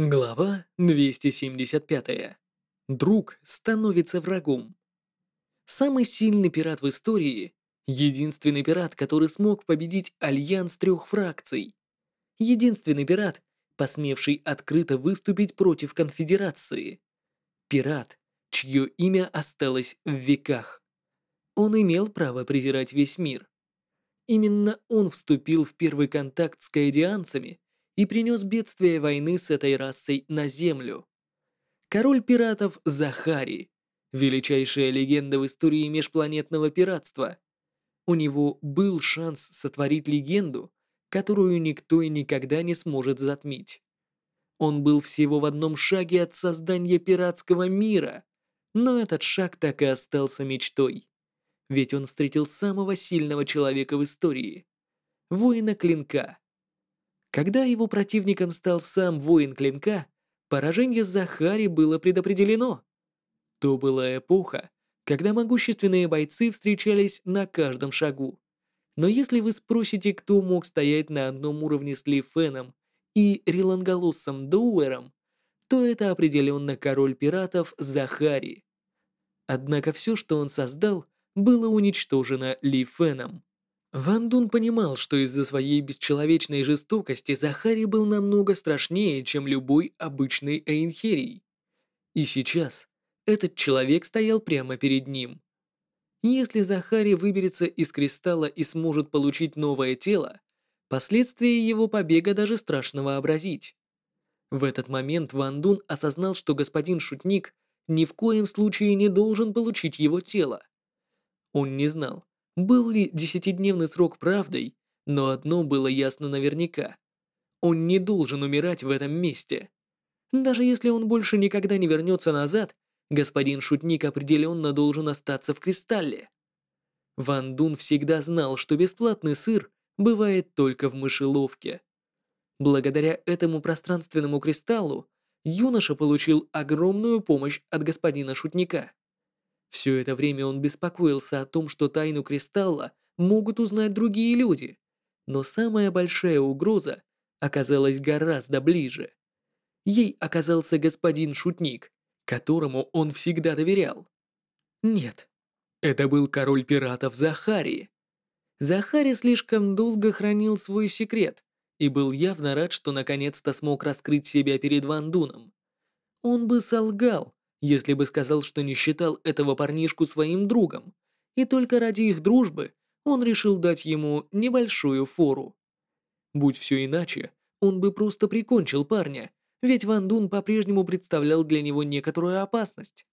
Глава 275. Друг становится врагом. Самый сильный пират в истории — единственный пират, который смог победить альянс трех фракций. Единственный пират, посмевший открыто выступить против конфедерации. Пират, чье имя осталось в веках. Он имел право презирать весь мир. Именно он вступил в первый контакт с каэдианцами и принес бедствие войны с этой расой на Землю. Король пиратов Захари, величайшая легенда в истории межпланетного пиратства. У него был шанс сотворить легенду, которую никто и никогда не сможет затмить. Он был всего в одном шаге от создания пиратского мира, но этот шаг так и остался мечтой. Ведь он встретил самого сильного человека в истории – воина клинка, когда его противником стал сам воин клинка, поражение Захари было предопределено. То была эпоха, когда могущественные бойцы встречались на каждом шагу. Но если вы спросите, кто мог стоять на одном уровне с Ли Феном и Риланголосом Доуэром, то это определенно король пиратов Захари. Однако все, что он создал, было уничтожено Ли Феном. Ван Дун понимал, что из-за своей бесчеловечной жестокости Захари был намного страшнее, чем любой обычный Эйнхерий. И сейчас этот человек стоял прямо перед ним. Если Захари выберется из кристалла и сможет получить новое тело, последствия его побега даже страшно вообразить. В этот момент Ван Дун осознал, что господин Шутник ни в коем случае не должен получить его тело. Он не знал, был ли десятидневный срок правдой, но одно было ясно наверняка. Он не должен умирать в этом месте. Даже если он больше никогда не вернется назад, господин Шутник определенно должен остаться в Кристалле. Ван Дун всегда знал, что бесплатный сыр бывает только в мышеловке. Благодаря этому пространственному кристаллу юноша получил огромную помощь от господина Шутника. Все это время он беспокоился о том, что тайну кристалла могут узнать другие люди, но самая большая угроза оказалась гораздо ближе. Ей оказался господин Шутник, которому он всегда доверял. Нет, это был король пиратов Захари. Захари слишком долго хранил свой секрет и был явно рад, что наконец-то смог раскрыть себя перед Ван Дуном. Он бы солгал, если бы сказал, что не считал этого парнишку своим другом, и только ради их дружбы он решил дать ему небольшую фору. Будь все иначе, он бы просто прикончил парня, ведь Ван Дун по-прежнему представлял для него некоторую опасность.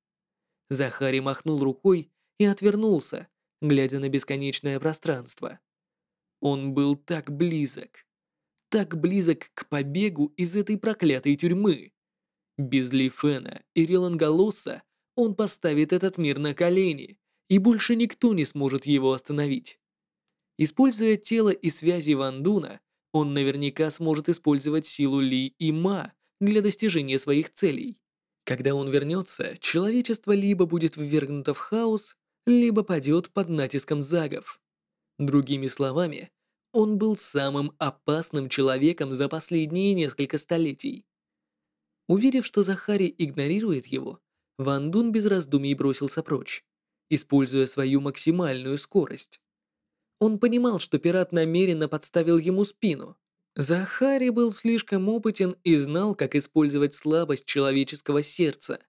Захари махнул рукой и отвернулся, глядя на бесконечное пространство. Он был так близок, так близок к побегу из этой проклятой тюрьмы. Без Ли Фена и Рилангалоса он поставит этот мир на колени, и больше никто не сможет его остановить. Используя тело и связи Ван Дуна, он наверняка сможет использовать силу Ли и Ма для достижения своих целей. Когда он вернется, человечество либо будет ввергнуто в хаос, либо падет под натиском загов. Другими словами, он был самым опасным человеком за последние несколько столетий. Уверив, что Захари игнорирует его, Ван Дун без раздумий бросился прочь, используя свою максимальную скорость. Он понимал, что пират намеренно подставил ему спину. Захари был слишком опытен и знал, как использовать слабость человеческого сердца.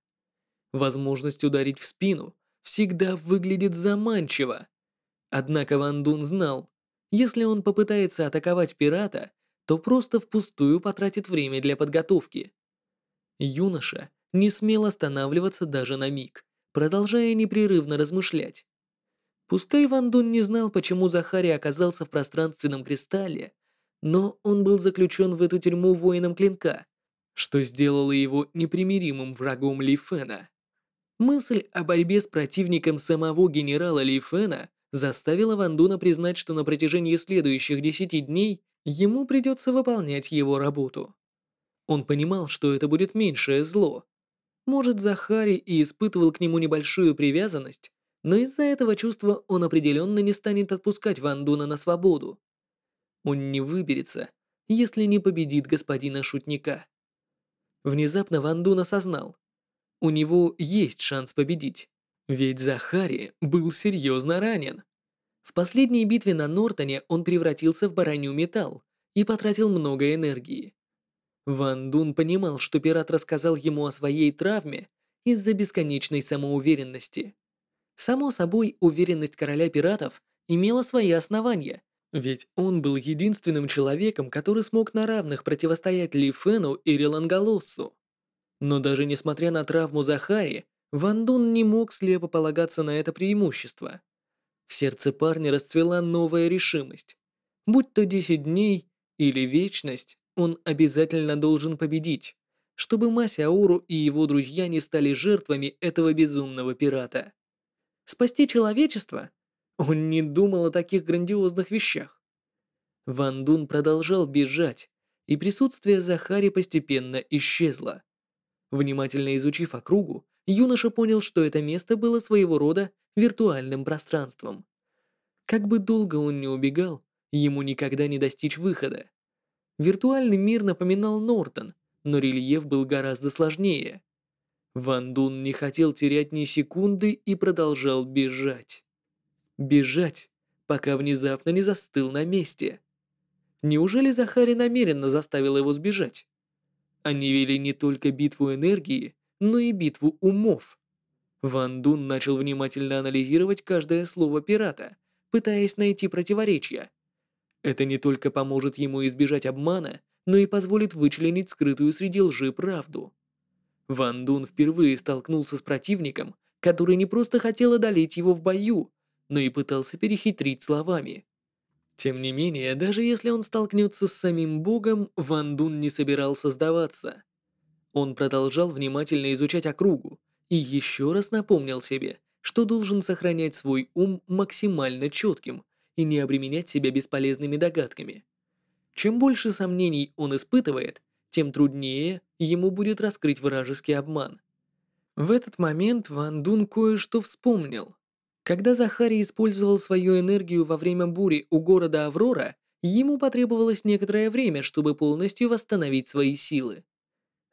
Возможность ударить в спину всегда выглядит заманчиво. Однако Ван Дун знал, если он попытается атаковать пирата, то просто впустую потратит время для подготовки. Юноша не смел останавливаться даже на миг, продолжая непрерывно размышлять. Пускай Ван Дун не знал, почему Захари оказался в пространственном кристалле, но он был заключен в эту тюрьму воином клинка, что сделало его непримиримым врагом Ли Фена. Мысль о борьбе с противником самого генерала Ли Фена заставила Ван Дуна признать, что на протяжении следующих десяти дней ему придется выполнять его работу. Он понимал, что это будет меньшее зло. Может, Захари и испытывал к нему небольшую привязанность, но из-за этого чувства он определенно не станет отпускать Ван Дуна на свободу. Он не выберется, если не победит господина Шутника. Внезапно Ван Дун осознал. У него есть шанс победить. Ведь Захари был серьезно ранен. В последней битве на Нортоне он превратился в баранью металл и потратил много энергии. Ван Дун понимал, что пират рассказал ему о своей травме из-за бесконечной самоуверенности. Само собой, уверенность короля пиратов имела свои основания, ведь он был единственным человеком, который смог на равных противостоять Ли Фену и Релангалоссу. Но даже несмотря на травму Захари, Ван Дун не мог слепо полагаться на это преимущество. В сердце парня расцвела новая решимость. Будь то 10 дней или вечность, он обязательно должен победить, чтобы Масяору и его друзья не стали жертвами этого безумного пирата. Спасти человечество? Он не думал о таких грандиозных вещах. Ван Дун продолжал бежать, и присутствие Захари постепенно исчезло. Внимательно изучив округу, юноша понял, что это место было своего рода виртуальным пространством. Как бы долго он ни убегал, ему никогда не достичь выхода. Виртуальный мир напоминал Нортон, но рельеф был гораздо сложнее. Ван Дун не хотел терять ни секунды и продолжал бежать. Бежать, пока внезапно не застыл на месте. Неужели Захари намеренно заставил его сбежать? Они вели не только битву энергии, но и битву умов. Ван Дун начал внимательно анализировать каждое слово пирата, пытаясь найти противоречия. Это не только поможет ему избежать обмана, но и позволит вычленить скрытую среди лжи правду. Ван Дун впервые столкнулся с противником, который не просто хотел одолеть его в бою, но и пытался перехитрить словами. Тем не менее, даже если он столкнется с самим богом, Ван Дун не собирался сдаваться. Он продолжал внимательно изучать округу и еще раз напомнил себе, что должен сохранять свой ум максимально четким и не обременять себя бесполезными догадками. Чем больше сомнений он испытывает, тем труднее ему будет раскрыть вражеский обман. В этот момент Ван Дун кое-что вспомнил. Когда Захарий использовал свою энергию во время бури у города Аврора, ему потребовалось некоторое время, чтобы полностью восстановить свои силы.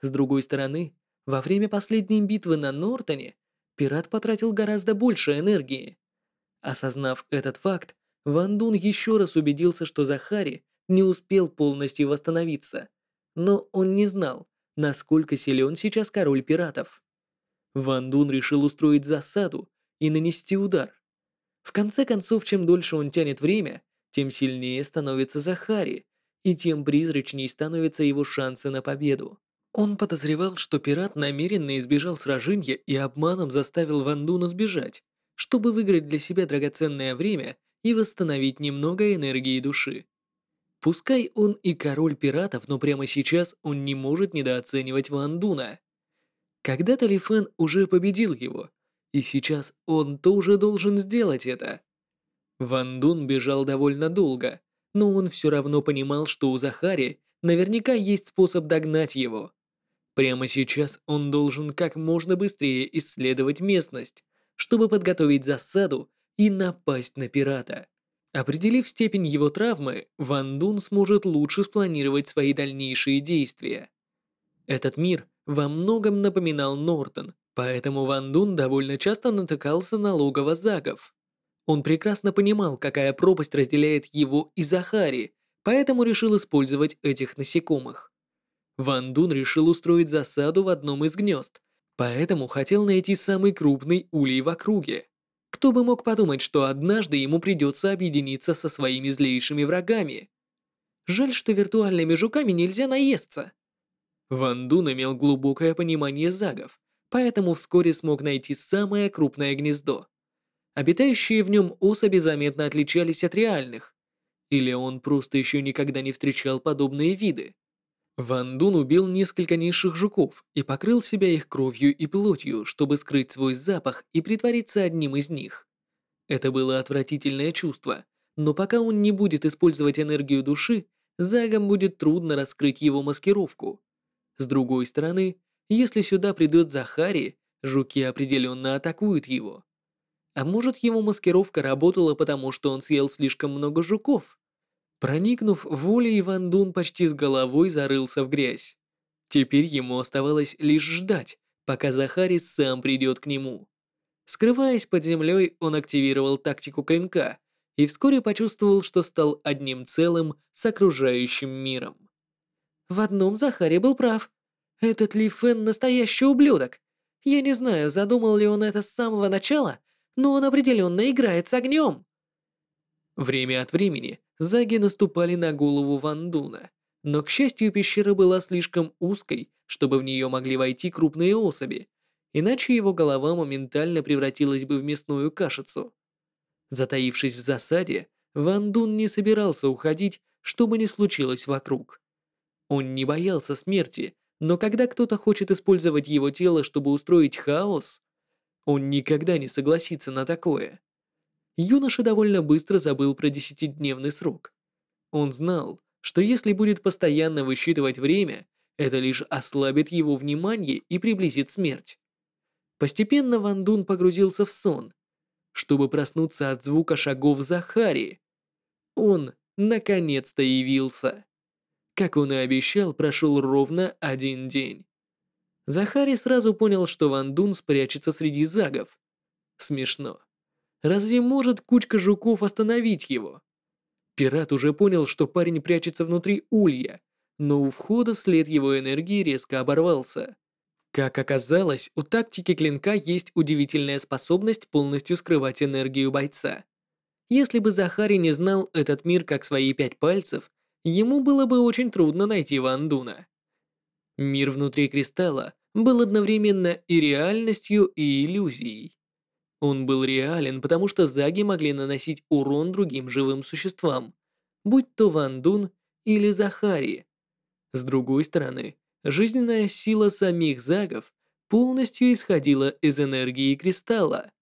С другой стороны, во время последней битвы на Нортоне пират потратил гораздо больше энергии. Осознав этот факт, Ван Дун еще раз убедился, что Захари не успел полностью восстановиться, но он не знал, насколько силен сейчас король пиратов. Ван Дун решил устроить засаду и нанести удар. В конце концов, чем дольше он тянет время, тем сильнее становится Захари, и тем призрачней становятся его шансы на победу. Он подозревал, что пират намеренно избежал сражения и обманом заставил Ван Дуна сбежать, чтобы выиграть для себя драгоценное время и восстановить немного энергии души. Пускай он и король пиратов, но прямо сейчас он не может недооценивать Ван Дуна. Когда-то Ли Фэн уже победил его, и сейчас он тоже должен сделать это. Ван Дун бежал довольно долго, но он все равно понимал, что у Захари наверняка есть способ догнать его. Прямо сейчас он должен как можно быстрее исследовать местность, чтобы подготовить засаду и напасть на пирата. Определив степень его травмы, Ван Дун сможет лучше спланировать свои дальнейшие действия. Этот мир во многом напоминал Нортон, Поэтому Ван Дун довольно часто натыкался на логово загов. Он прекрасно понимал, какая пропасть разделяет его и Захари, поэтому решил использовать этих насекомых. Ван Дун решил устроить засаду в одном из гнезд, поэтому хотел найти самый крупный улей в округе. Кто бы мог подумать, что однажды ему придется объединиться со своими злейшими врагами. Жаль, что виртуальными жуками нельзя наесться. Ван Дун имел глубокое понимание загов, поэтому вскоре смог найти самое крупное гнездо. Обитающие в нем особи заметно отличались от реальных. Или он просто еще никогда не встречал подобные виды. Ван Дун убил несколько низших жуков и покрыл себя их кровью и плотью, чтобы скрыть свой запах и притвориться одним из них. Это было отвратительное чувство, но пока он не будет использовать энергию души, Загам будет трудно раскрыть его маскировку. С другой стороны, если сюда придет Захари, жуки определенно атакуют его. А может его маскировка работала потому, что он съел слишком много жуков? Проникнув в волю, Иван Дун почти с головой зарылся в грязь. Теперь ему оставалось лишь ждать, пока Захари сам придет к нему. Скрываясь под землей, он активировал тактику клинка и вскоре почувствовал, что стал одним целым с окружающим миром. В одном Захари был прав. Этот Ли Фэн настоящий ублюдок. Я не знаю, задумал ли он это с самого начала, но он определенно играет с огнем. Время от времени заги наступали на голову Ван Дуна, но, к счастью, пещера была слишком узкой, чтобы в нее могли войти крупные особи, иначе его голова моментально превратилась бы в мясную кашицу. Затаившись в засаде, Ван Дун не собирался уходить, что бы ни случилось вокруг. Он не боялся смерти, но когда кто-то хочет использовать его тело, чтобы устроить хаос, он никогда не согласится на такое. Юноша довольно быстро забыл про десятидневный срок. Он знал, что если будет постоянно высчитывать время, это лишь ослабит его внимание и приблизит смерть. Постепенно Ван Дун погрузился в сон, чтобы проснуться от звука шагов Захари. Он наконец-то явился. Как он и обещал, прошел ровно один день. Захари сразу понял, что Ван Дун спрячется среди загов. Смешно. Разве может кучка жуков остановить его? Пират уже понял, что парень прячется внутри улья, но у входа след его энергии резко оборвался. Как оказалось, у тактики клинка есть удивительная способность полностью скрывать энергию бойца. Если бы Захари не знал этот мир как свои пять пальцев, ему было бы очень трудно найти Ван Дуна. Мир внутри кристалла был одновременно и реальностью, и иллюзией. Он был реален, потому что заги могли наносить урон другим живым существам, будь то Ван Дун или Захари. С другой стороны, жизненная сила самих загов полностью исходила из энергии кристалла.